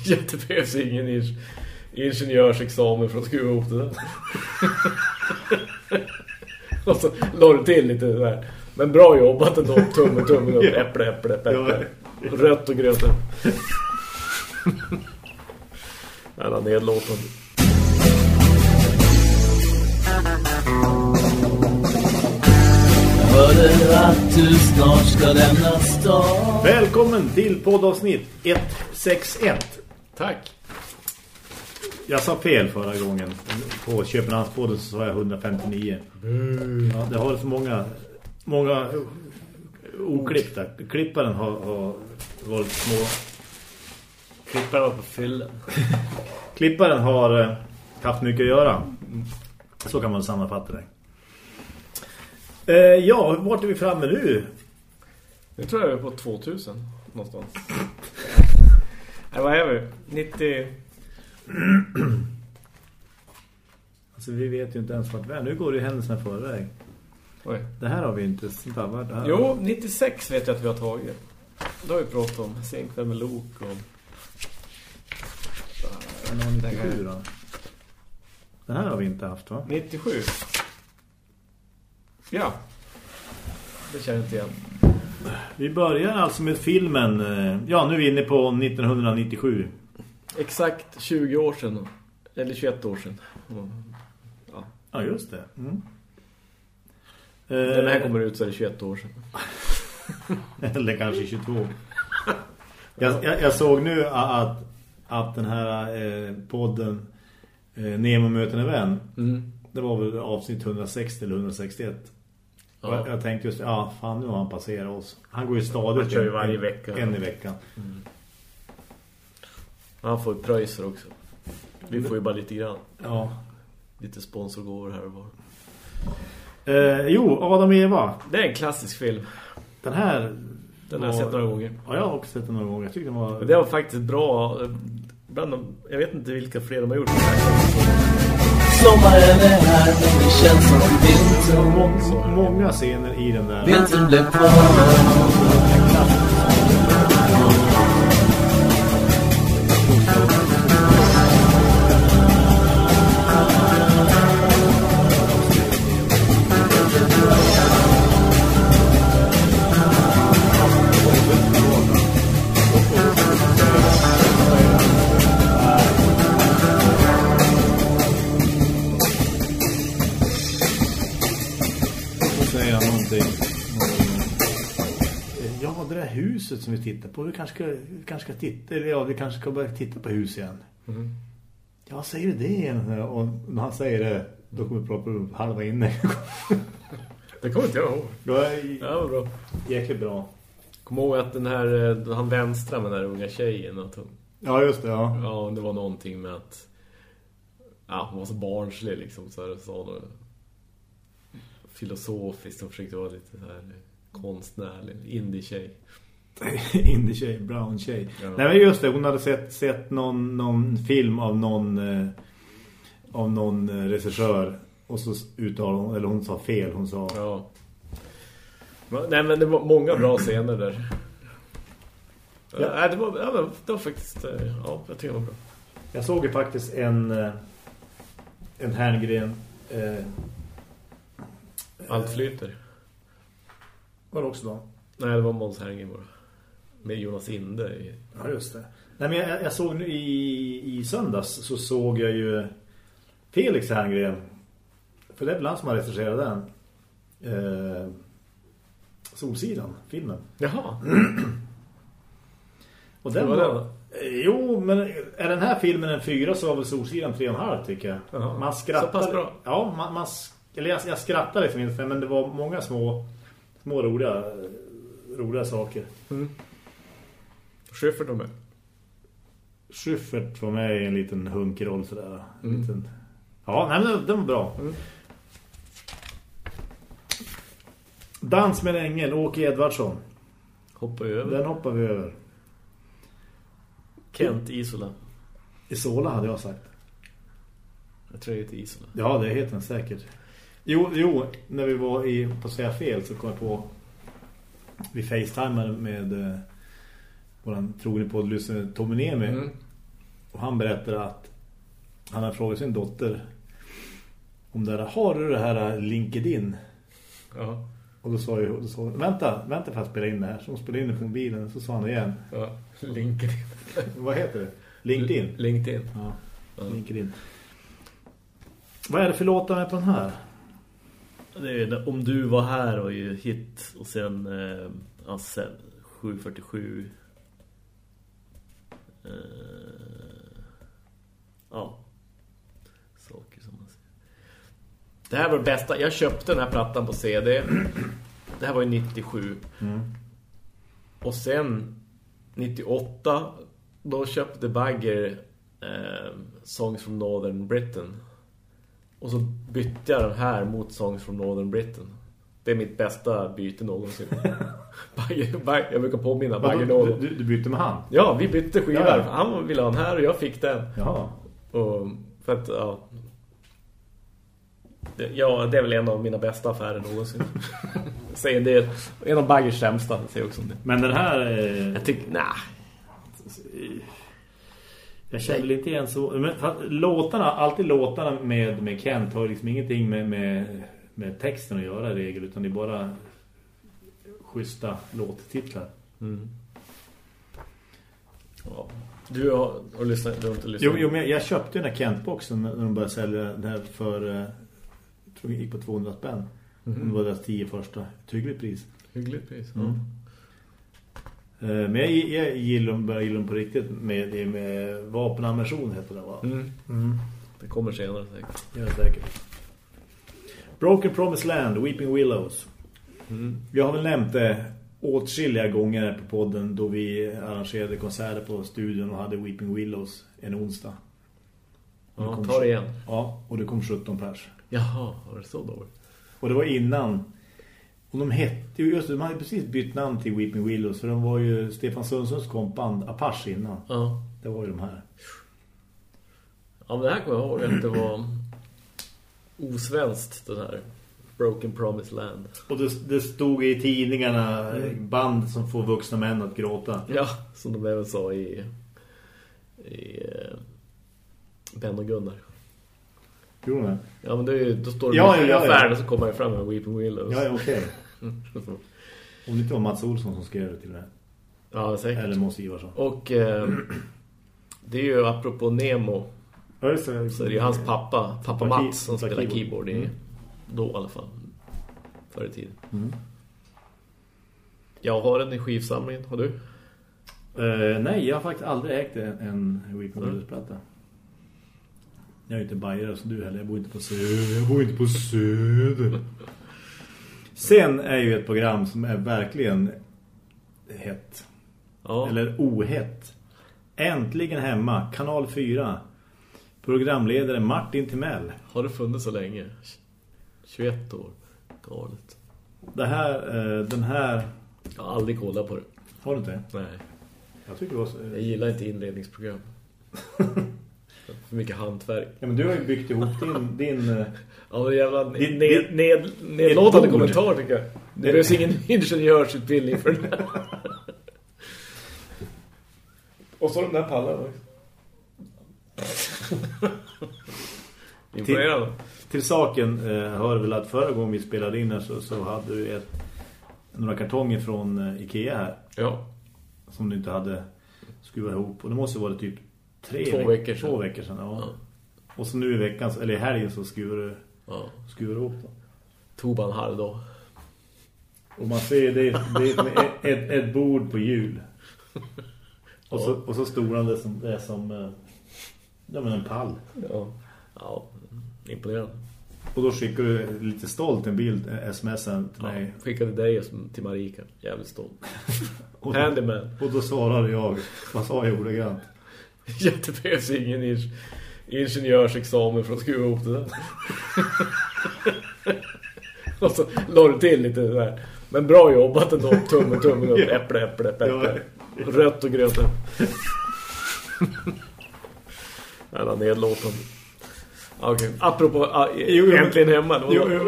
Ja, det behövs ingen in ingenjörsexamen för att skruva ihop det där. och så la du till lite där. Men bra jobbat ändå. Tumme, tumme upp. Äpple, äpple, äpple. Rött och grönt. Jävla nedlåtande. Hörde att du snart ska lämna stan Välkommen till poddavsnitt 161. Tack. Jag sa fel förra gången. På Köpenhamnspodden så sa jag 159. Ja, det har så många, många oklippta. Klipparen har, har varit små. Klipparen var på fyllen. Klipparen har eh, haft mycket att göra. Så kan man sammanfatta det. Eh, ja, vart är vi framme nu? Nu tror jag vi är på 2000 någonstans. Vad är vi? 90... Alltså vi vet ju inte ens vart vi är. Nu går det ju händelserna förväg. Oj. Det här har vi inte varit här. Jo, 96 vet jag att vi har tagit. Då har vi pratat om Senkväll med Lok och... Någon 97 då? Den här har vi inte haft va? 97. Ja. Det känner jag inte igen. Vi börjar alltså med filmen. eh, Ja, nu är vi inne på 1997. Exakt 20 år sedan. Eller 21 år sedan. Ja. Ja, just det. Mm. Den här Eh, kommer ut så är det 21 år sedan. Eller kanske 22. Jag, jag, jag såg nu att, att den här eh, podden eh, Nemo möter en vän. Mm. Det var väl avsnitt 160 eller 161. Och Jag, Ja. jag tänkte just, ja fan nu har han passerat oss. Han går ju stadigt. Han kör ju en- varje en- vecka. En i veckan. Han får ju pröjser också. Vi får ju bara lite grann. Ja. Lite sponsorgåvor här och var. Eh, jo, Adam och Eva. Det är en klassisk film. Den här... Den har jag sett några gånger. Ja, jag har också sett den några gånger. Jag tyckte den var... Det var faktiskt bra. eh, Bland de, jag vet inte vilka fler de har gjort. Sommaren är här men det känns som vinter Må- många scener i den där. Vintern blev kvar någonting. Ja, det där huset som vi tittar på. Vi kanske ska, vi kanske ska titta. Eller ja, vi kanske ska börja titta på hus igen. Ja, säger du det igen? Och när han säger det, då kommer proppen halva inne. Det kommer inte jag ihåg. Det var bra. jäkligt bra. Kom ihåg att den här, eh, han vänstra med den här unga tjejen. Att hon, Ja, just det. Ja. ja, det var någonting med att ja, hon var så barnslig liksom. Så här, sa hon filosofiskt. Hon försökte vara lite så här konstnärlig. Indie-tjej. Indie-tjej, brown-tjej. Ja. Nej, men just det. Hon hade sett, sett någon, någon film av någon, eh, av någon eh, regissör. Och så uttalade hon, eller hon sa fel. Hon sa... Ja. Nej, men det var många bra scener där. Ja. Det, var, ja, det var faktiskt... eh, Ja, jag tycker det var bra. Jag såg ju faktiskt en eh, en Herngren eh, Allt flyter. var det också då? Nej, det var Måns Herngren bara. Med Jonas Inde. i- Ja, just det. Nej, men jag, jag såg nu i, i söndags så såg jag ju Felix Herngren. För det är han som har regisserat den. Eh, Solsidan, filmen. Jaha. Och den var, var Eh, Jo, men är den här filmen en fyra så var väl Solsidan tre och en halv tycker jag. Jaha. Man Så skrattar. pass bra. Ja, man, man sk- eller jag, jag skrattar liksom inte men det var många små små roliga roliga saker. Schyffert var med. Schyffert var med i en liten hunkroll sådär. En Mm. Liten... Ja, nej, men den, var bra. Mm. Dans med en ängel, Åke Edvardsson. Hoppa över. Den hoppar vi över. Kent Isola. Isola hade jag sagt. Jag tror det heter Isola. Ja, det heter den säkert. Jo, jo när vi var i, på säga fel så kom jag på vi facetimade med eh, våran trogne poddlyssnare Tommy Nemi. Mm. Och han berättar att han har frågat sin dotter om det här, har du det här LinkedIn? Ja. Och då sa ju, då sa vänta, vänta för att spela in det här. Så hon spelade in det på mobilen så sa han igen. ja. LinkedIn. Vad heter det? LinkedIn? LinkedIn. Ja, Ja. LinkedIn. Vad är det för låtar med på den här? Är om du var här och ju hit och sen eh, ja, sen 747 eh, ja saker som man säger. Det här var det bästa. Jag köpte den här plattan på CD. Det här var ju 97. Mm. Och sen 98 då köpte Bagger eh, Songs from Northern Britain. Och så bytte jag den här mot Songs from Northern Britain. Det är mitt bästa byte någonsin. Jag brukar påminna Bagger då. du, du bytte med han? Ja, vi bytte skivor. Ja, ja. Han ville ha den här och jag fick den. Jaha. Och för att, ja... Det, ja, det är väl en av mina bästa affärer någonsin. säger en del. En av Baggers sämsta, säger också det. Men den här... Eh, Jag tycker, nej. Jag känner väl inte igen så... Men låtarna, alltid låtarna med, med Kent har liksom ingenting med, med, med texten att göra i regel. Utan det är bara schyssta låttitlar. Mm. Ja. Du har, har lyssnat, du har inte lyssnat. Jo, jo men jag köpte den här Kent-boxen när de började sälja den här för... eh, Jag tror det gick på 200 spänn. Mhm. Det var deras tio första. Ett hyggligt pris. Hyggligt pris. Mm. Eh, Men jag, jag gillar dem, på riktigt med, det med vapenammunition heter det va? Mm. Mm. Det kommer senare säkert. Ja, säkert. Broken Promised Land, Weeping Willows. Mm. Jag har väl nämnt det åtskilliga gånger på podden då vi arrangerade konserter på studion och hade Weeping Willows en onsdag. Och Ja, ta det igen. Ja, och det kom 17 pers. Jaha, var det så dåligt? Och det var innan. Och de hette ju, just de hade precis bytt namn till Weeping Willows. För de var ju Stefan Sundssons kompband Apache innan. Ja. Det var ju de här. Ja, men det här kommer jag ihåg att det var osvenskt den här Broken Promised Land. Och det, det stod i tidningarna band som får vuxna män att gråta. Ja, som de även sa i, i eh, Ben och Gunnar. Gjorde de det? Ja, men det är då står det Ja, i ja, affären ja. så kommer jag fram med Weeping Willows. Ja, ja okej. Mm. Om det inte var Mats Olsson som skrev det till det. ja säkert. Eller Måns Ivarsson. Och eh, det är ju apropå Nemo Ja, det. så är det ju hans pappa, pappa Mats som spelar keyboard. keyboard, i, Mm. då i alla fall. Förr i tiden. Mm. Jag har den i skivsamlingen, har du? Eh, nej, jag har faktiskt aldrig ägt en, en Weeping Mm. Jag är inte bajare som du heller. Jag bor inte på söder. Jag bor inte på söder. Sen är ju ett program som är verkligen hett. Ja. Eller ohett. Äntligen hemma. Kanal 4. Programledare Martin Timell. Har det funnits så länge? 21 år. Galet. Det här, eh, den här... Jag har aldrig kollat på det. Har du inte? Nej. Jag tycker det var så... Jag gillar inte inledningsprogram. För mycket hantverk. Ja, men du har ju byggt ihop din... din eh, Ja, det jävla Din- ned, ned, nedlåtande kommentar tycker jag. Det behövs ingen ingenjörsutbildning för det. Och så de där pallarna. Imponerande. Till saken eh, hör väl att förra gången vi spelade in här så, så hade du ett, några kartonger från eh, Ikea här Ja. som du inte hade skruvat ihop. Och det måste vara typ tre Två veck- veckor sedan. Två veckor sedan, ja. Ja. Och så nu i veckan, eller i helgen så skruvar du, ja. dem. Tog bara en halv dag. Och man ser det, det ett, ett, ett bord på hjul. Och så, och så storan det som, det som eh, ja, men en pall. Ja. Ja, imponerande. Och då skickar du lite stolt en bild, eh, sms'en till Ja, mig. skickade dig till Marika. Jävligt stolt. Och, Handyman. och då svarade jag, vad sa jag ordagrant? Ja, det behövs ingen ing- ingenjörsexamen för att skruva ihop det där. Och så la du till lite där. Men bra jobbat ändå. Tummen, tummen upp. Ja. Äpple, äpple, äpple. Ja. Rött och grönt. Jävla nedlåtande. Okej, apropå ah, Jo, jo, äntligen hemma. Då. Jo, jo,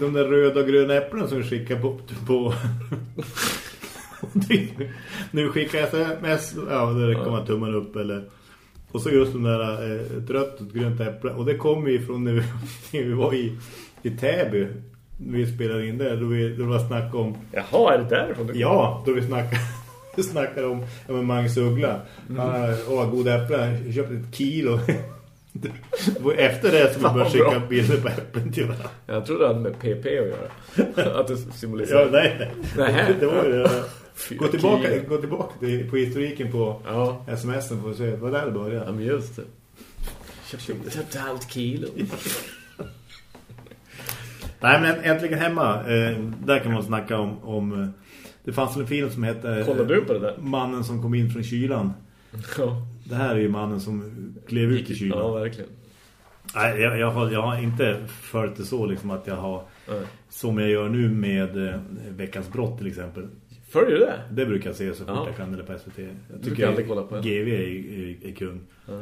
de där röda och gröna äpplen som du skickar på... på nu skickar jag sms, ja, där kommer tummen upp eller... Och så just den där eh, ett rött och ett grönt äpple. Och det kom ju från när vi, när vi var i, i Täby. När vi spelade in där. Då, vi, då var snack om... Jaha, är det därifrån Ja, då vi snackade, vi snackade om ja, Magnus Uggla. Mm. Han åh, god äpple. Jag köpte ett kilo. Det efter det Fan, började bra. skicka bilder på äpplen till varandra. Jag trodde det hade med PP att göra. att det symboliserar. Ja, nej, nej. Nej. Det var ju det Gå tillbaka, gå tillbaka till, på historiken på Ja. sms'en för att se. Var där det började. ja, men just det. Köpte, köpte halvt kilo. Nej, men äntligen hemma. Eh, där kan man snacka om... om eh, det fanns en film som hette... eh, Kollar du på det där? Mannen som kom in från kylan. Ja. Det här är ju mannen som klev ut i kylan. Ja, verkligen. Nej, jag, jag, har, jag har inte följt det så liksom att jag har... Nej. Som jag gör nu med eh, Veckans brott till exempel. Följer du det? Det brukar jag se så fort Ja. jag kan eller på SVT. Jag tycker aldrig kolla på det. GV är, är, är kung. Ja.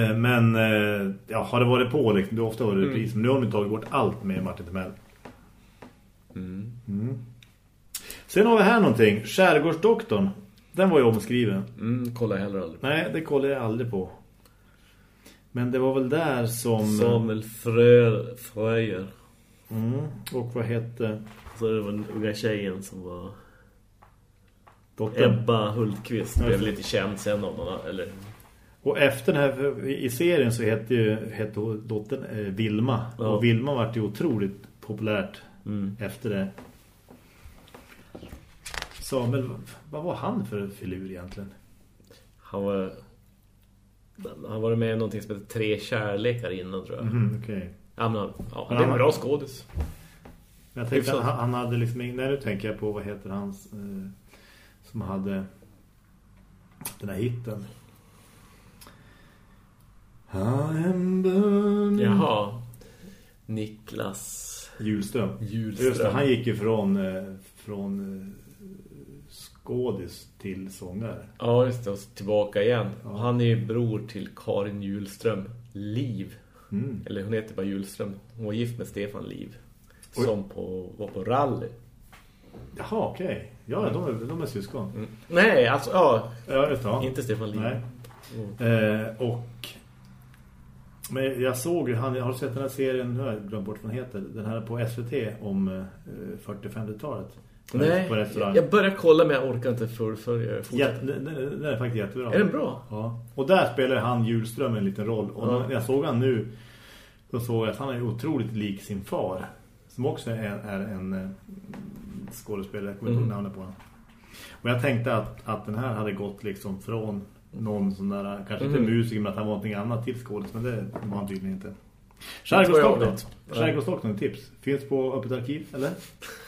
Eh, Men eh, ja, har det varit på liksom, det har ofta varit Mm. repris. Men nu har de tagit bort allt med Martin Timell. Mm. Mm. Sen har vi här någonting. Skärgårdsdoktorn. Den var ju omskriven. Mm, kollar jag heller aldrig. Nej, det kollar jag aldrig på. Men det var väl där som... Samuel Frö, Fröjer. Mm. Och vad hette... Så det var den unga tjejen som var... Doktorn? Ebba Hultqvist blev lite känd sen av någon, eller... Och efter den här, i serien så hette ju hette dottern eh, Vilma. Ja. Och Vilma var ju otroligt populärt Mm. efter det. Samuel, vad var han för filur egentligen? Han var... Han var med i någonting som heter Tre kärlekar innan, tror jag. Mhm, Okej. Ja, men, ja, Men det är en bra skådis. Jag tänkte att han, han hade liksom. Nej, nu tänker jag på vad heter hans... Eh, som hade den här hitten. I am burning. Jaha. Niklas Julström. Julström. Just det, han gick ju från, eh, från eh, skådis till sångare. Ja, just det. Och tillbaka igen. Ja. Han är ju bror till Karin Julström. Liv. Mm. Eller hon heter bara Julström. Hon var gift med Stefan Liv. Oj. Som på, var på rally. Jaha, okej. Ja, de är, de är syskon. Mm. Nej, alltså, ja. Ja, just det. Ja. Inte Stefan Liv. Nej. Mm. Eh, och men jag såg ju, han, har du sett den här serien, nu har jag glömt bort vad den heter, den här på SVT om eh, 40-50-talet. Nej, På restaurang. jag börjar kolla men jag orkar inte fullfölja. Ja, den, den, är faktiskt jättebra. Är den bra? Ja. Och där spelar han Julström en liten roll. Och Ja. när jag såg han nu, då såg jag att han är otroligt lik sin far. Som också är, är en eh, skådespelare, jag kommer inte ihåg Mm. namnet på honom. Och jag tänkte att, att den här hade gått liksom från någon sån där, kanske inte Mm. musiker men att han var någonting annat till skådis, men det var han tydligen inte. Skärgårdsdoktorn. tips. Finns på Öppet arkiv, eller?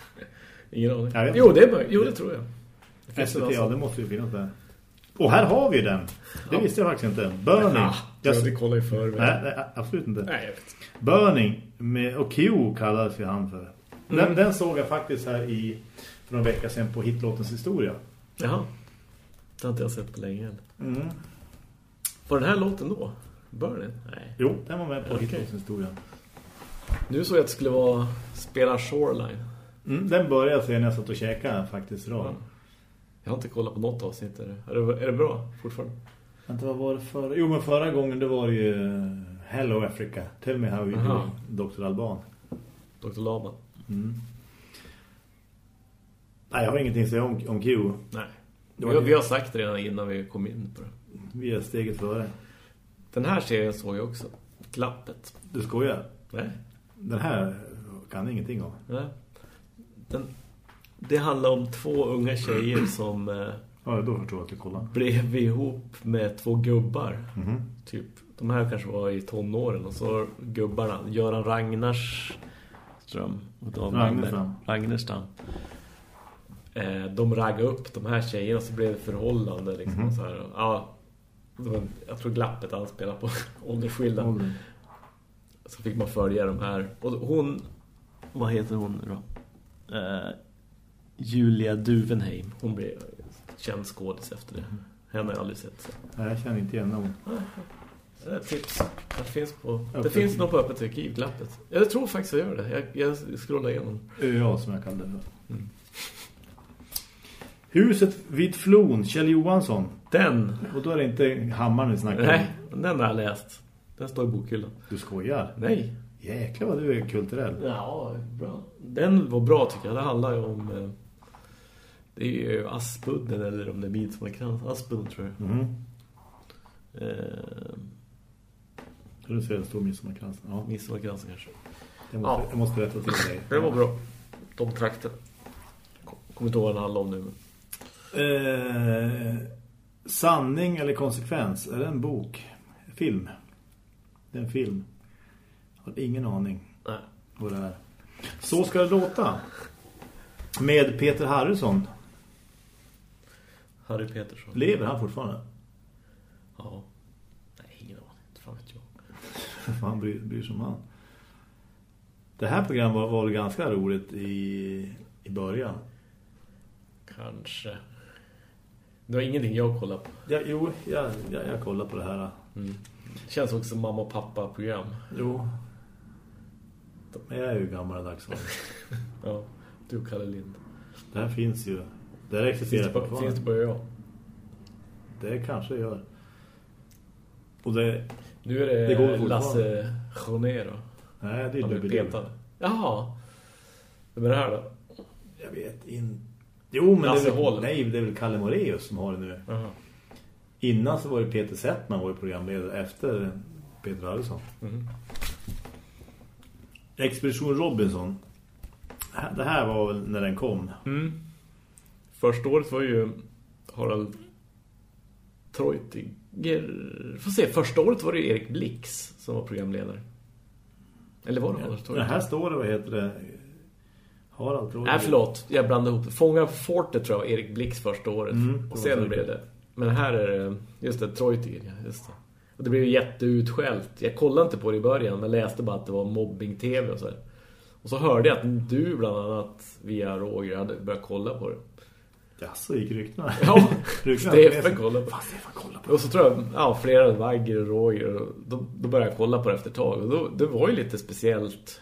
Ingen aning. Jo, det, är, jo, det tror jag. Det SVT, väl ja alltså. det måste ju finnas där. Och här har vi den. Det visste jag faktiskt inte. Burning. Ja, Jag- jag kollar i förväg. Nej, nej, absolut inte. Nej, jag vet. Burning med, och Q kallades ju han för. Den, Mm. den såg jag faktiskt här i för några veckor sedan på hitlåtens historia. Jaha. Det har inte jag sett på länge än. Mm. Var den här låten då? Burning? Nej. Jo, den var med på Okej. hitlåtens historia. Nu såg jag att det skulle vara spela Shoreline. Mm, den började sen när jag satt och käkade faktiskt idag. Ja. Jag har inte kollat på något avsnitt. Är det, är det, är det bra fortfarande? Vänta, vad var det förra? Jo, men förra gången det var ju Hello Africa. Tell me how you do, Dr. Alban. Dr. Laban? Mm. Nej, jag har ingenting att säga om, om Q. Nej. Vi det. vi har sagt det redan innan vi kom in på det. Vi är steget före. Den här serien såg jag också. Klappet. Du skojar? Nej. Den här kan ingenting om. Nej. Den, det handlar om två unga tjejer som eh, Ja, då förstår jag att du kollar. blev ihop med två gubbar. Mhm. Typ, de här kanske var i tonåren och så gubbarna, Göran Ragnarsström och de Ragnarstam. Ragnarstam. Eh, de raggade upp de här tjejerna så blev det förhållande liksom Mhm. så här. Ja, var, jag tror glappet anspelar på åldersskillnad. Ålder. Så fick man följa de här. Och hon, vad heter hon nu då? Eh, Julia Duvenheim. Hon blev känd skådis efter det. Henne har jag aldrig sett. Så. Nej, jag känner inte igen någon. Det ett tips. Det finns, på, det finns nog på öppet arkiv, glappet. Jag tror faktiskt jag gör det. Jag, jag scrollar igenom. ÖA som jag kallar det. Mm. Huset vid Flon, Kjell Johansson. Den, Och då är det inte hammaren vi snackar nej, om. den har jag läst. Den står i bokhyllan. Du skojar. Nej. Jäklar vad du är kulturell. Ja, bra. Den var bra tycker jag. Det handlar ju om... eh, Det är ju Aspudden eller om det är Midsommarkrans. Aspudden tror jag. Mhm. Eh, Du ser en stor midsommarkrans. Ja, Midsommarkransen kanske. jag måste, Ja. jag måste rätta till dig. Det var bra. De trakten. Kommer inte ihåg vad den handlar om nu. Men... Eh, sanning eller konsekvens? Är det en bok? Film? Det är en film. Jag har ingen aning Nej. vad det är. Så ska det låta. Med Peter Harrison. Harry Petersson. Lever han fortfarande? Ja. Nej, ingen aning. Inte fan vet jag. För han bryr, bryr sig om han. Det här programmet var, var ganska roligt i, i början. Kanske. Det var ingenting jag kollade på. Ja, jo, jag, jag, jag kollar på det här. Mm. Det känns också som mamma och pappa-program. Jo. Men jag är ju gammaldags. Ja, du Kalle Lind. Det här finns ju. Det här Finns existerar det, på, finns det på jag? Det kanske gör. Och det... Nu är det, Det går. Lasse Jonero. Nej, det är Han blev dubbel. petad. Jaha. Vem är det här då? Jag vet inte. Jo, men Lasse det är, väl, nej, det är väl Kalle Moreus som har det nu. Jaha. Innan så var det Peter Settman var ju programledare efter Peter Harrison. Mhm. Expedition Robinson. Det här var väl när den kom. Mm. Första året var ju Harald Treutiger. Får se, första året var det Erik Blix som var programledare. Eller var det Harald Det Treutiger? här står det, vad heter det? Harald tror Nej, förlåt. Jag blandade ihop det. Fångar på fortet tror jag var Erik Blix första året. Mm, och sen blev det... Men här är det... Just det, Treutiger. Just det. Och det blev ju jätteutskällt. Jag kollade inte på det i början, men läste bara att det var mobbing-tv och så här. Och så hörde jag att du bland annat via Roger hade börjat kolla på det. Ja, så gick ryktena. Ja. Stefan kollade på Fan, Stefan kolla på Och så tror jag, ja, flera Vagger och Roger och då, då började jag kolla på det efter ett tag och då, det var ju lite speciellt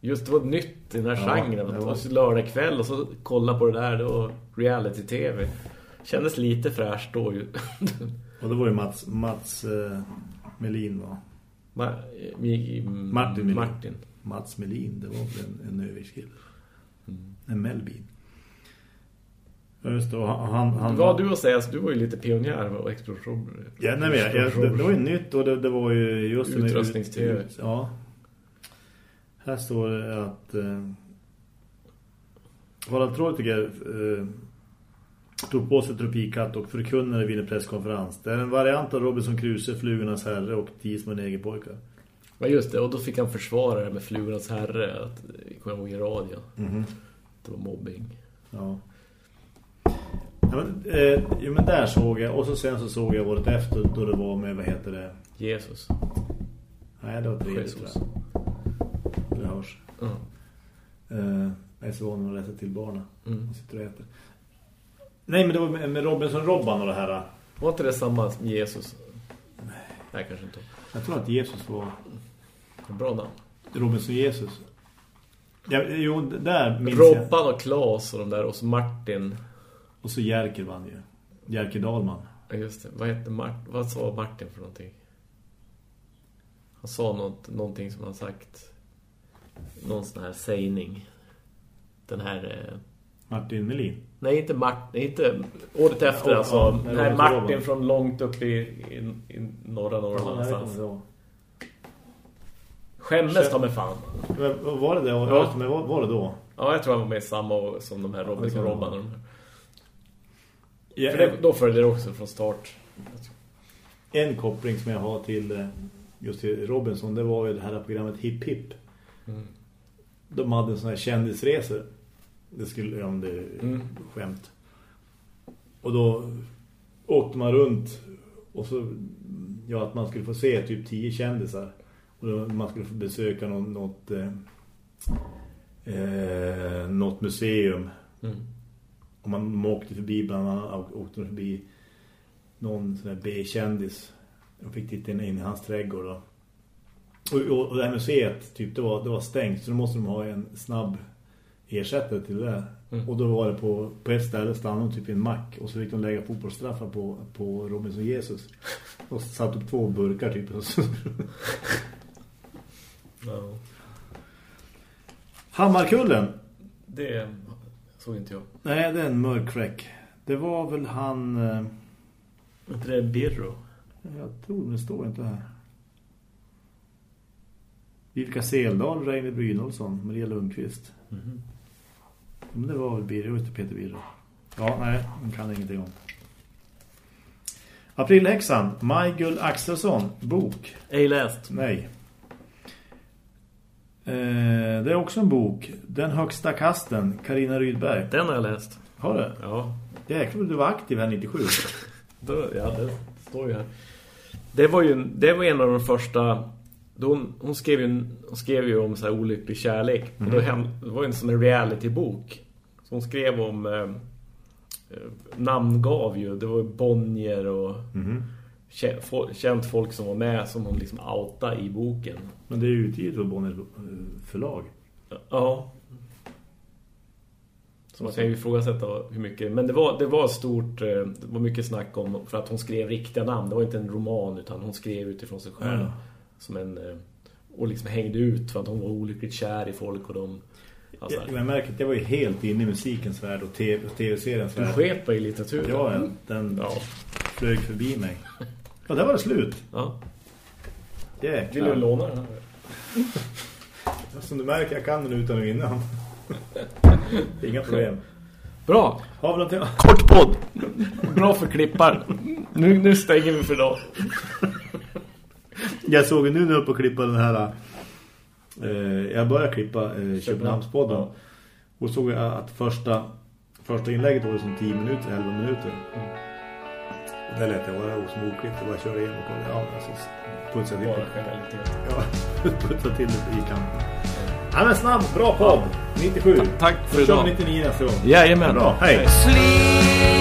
just det var nytt i den här Ja, genren det det var- var så lördag kväll och så kolla på det där då reality-tv kändes lite fräscht då ju Och det var ju Mats, Mats eh, Melin va? Ma- Martin. Martin Mats Melin, det var väl en, en överskrill. Mm. En Melbin. Just det, och han... han, Vad du att säga? Alltså, du var ju lite pionjär och explosion. Ja, nej, men jag, jag, det, det var ju nytt och det, det var ju just... Utrustnings-tv. ut- Ja. Här står det att... Eh, Harald Treutiger eh, tog på sig tropikatt och förkunnade vid en presskonferens. Det är en variant av Robinson Crusoe, Flugornas herre och Tio små negerpojkar. Ja just det, och då fick han försvara det med Flugornas herre att kommer jag ihåg i radio. Mhm. Det var mobbing. Ja. Ja, men, eh, jo, men där såg jag. Och så sen så såg jag året efter då det var med, vad heter det? Jesus. Nej, det var tredje tror Jesus. jag. Det hörs. Ja. Eh, jag är så van att rätta till barnen. Mm. Sitter och äter. Nej, men det var med, med Robinson-Robban och det här. Var inte det samma som Jesus? Nej, kanske inte. Jag tror att Jesus var Bra namn. Robinson-Jesus. Ja, jo, där minns jag. Robban och Klas och de där. Och så Martin. Och så Jerker vann ju. Jerker Dahlman. Ja, just det. Vad hette Mart Vad sa Martin för någonting? Han sa något, någonting som han sagt. Någon sån här sägning. Den här... Eh... Martin Melin. Nej, inte Martin. Inte året efter Ja, alltså. ja, Nej, Robin Martin Robban. från långt upp i, i, i norra Norrland Ja, någonstans. Skämmes ta med fan. Men Var det det? Ja. Var, var det då? Ja, jag tror han var med samma som de här det Robinson kan det Robban. vara. och de här. Ja, För det, då följde det också från start. En koppling som jag har till eh, just till Robinson, det var ju det här programmet Hip Hip. Mm. De hade en sån här kändisresor. Det skulle, om det är Mm. skämt. Och då åkte man runt och så, ja, att man skulle få se typ tio kändisar. Och då, man skulle få besöka något, något, eh, eh, något museum. Mm. Och man åkte förbi bland annat åkte förbi någon sån här B-kändis och fick titta in, in i hans trädgård då. Och, och, och det här museet typ, det, var, det var stängt så då måste de ha en snabb ersättare till det. Mm. Och då var det på, på ett ställe stannade de typ i en mack och så fick de lägga fotbollsstraffar på, på Robinson Jesus. Och satt upp två burkar typ. Ja. Hammarkullen. Det såg inte jag. Nej, det är en mörk fräck. Det var väl han... eh, inte det Birro? Jag tror det står inte här. Vilka Seldal, Reine Brynolfsson, Maria Lundqvist. Mhm. Men det var väl Birro, inte Peter Birro. Ja, nej, den kan ingenting om. Aprilhäxan, Majgull Axelsson, bok. Ej läst. Nej. Eh, det är också en bok. Den högsta kasten, Karina Rydberg. Den har jag läst. Har du? Ja. Jäklar, du var aktiv här 97. Då, ja, det står ju här. Det var ju det var en av de första... Hon, hon, skrev ju, hon skrev ju om så här olycklig kärlek. Och då hem, det var ju en sån här reality-bok. Så hon skrev om... Eh, eh, namngav ju. Det var ju Bonnier och Mhm. Känt folk som var med som hon liksom outade i boken. Men det är ju utgivet på Bonniers eh, förlag. Ja. Så man kan ju ifrågasätta hur mycket... Men det var, det var stort... eh, Det var mycket snack om... För att hon skrev riktiga namn. Det var inte en roman utan hon skrev utifrån sig själv. Ja. Som en... eh, Och liksom hängde ut för att hon var olyckligt kär i folk och de... Alltså, Jag, jag märker att jag var ju helt inne i musikens värld och TV och TV-seriens du värld. sket på i litteratur. Ja, den Ja. flög förbi mig. Ja, där var det slut. ja. Jäklar. Vill du låna den här? Som du märker, jag kan den utan och innan. Inga problem. Bra! Har vi någonting? Kort podd! Bra för klippar. Nu, nu stänger vi för idag. Jag såg nu när jag uppe och klippa den här... Eh, jag började klippa eh, Köpenhamnspodden. Ja. Och såg jag att första, första inlägget var som 10 minuter, 11 minuter. Och där lät jag vara osmokklippt och bara köra igenom och kolla. Ja, alltså, putsa till, Bara generalitet. ja, putsa till det i kanten. Ja, men snabb, bra podd. 97. Tack för kör idag. vi 99 nästa gång. Jajamän. Bra, hej. Sleep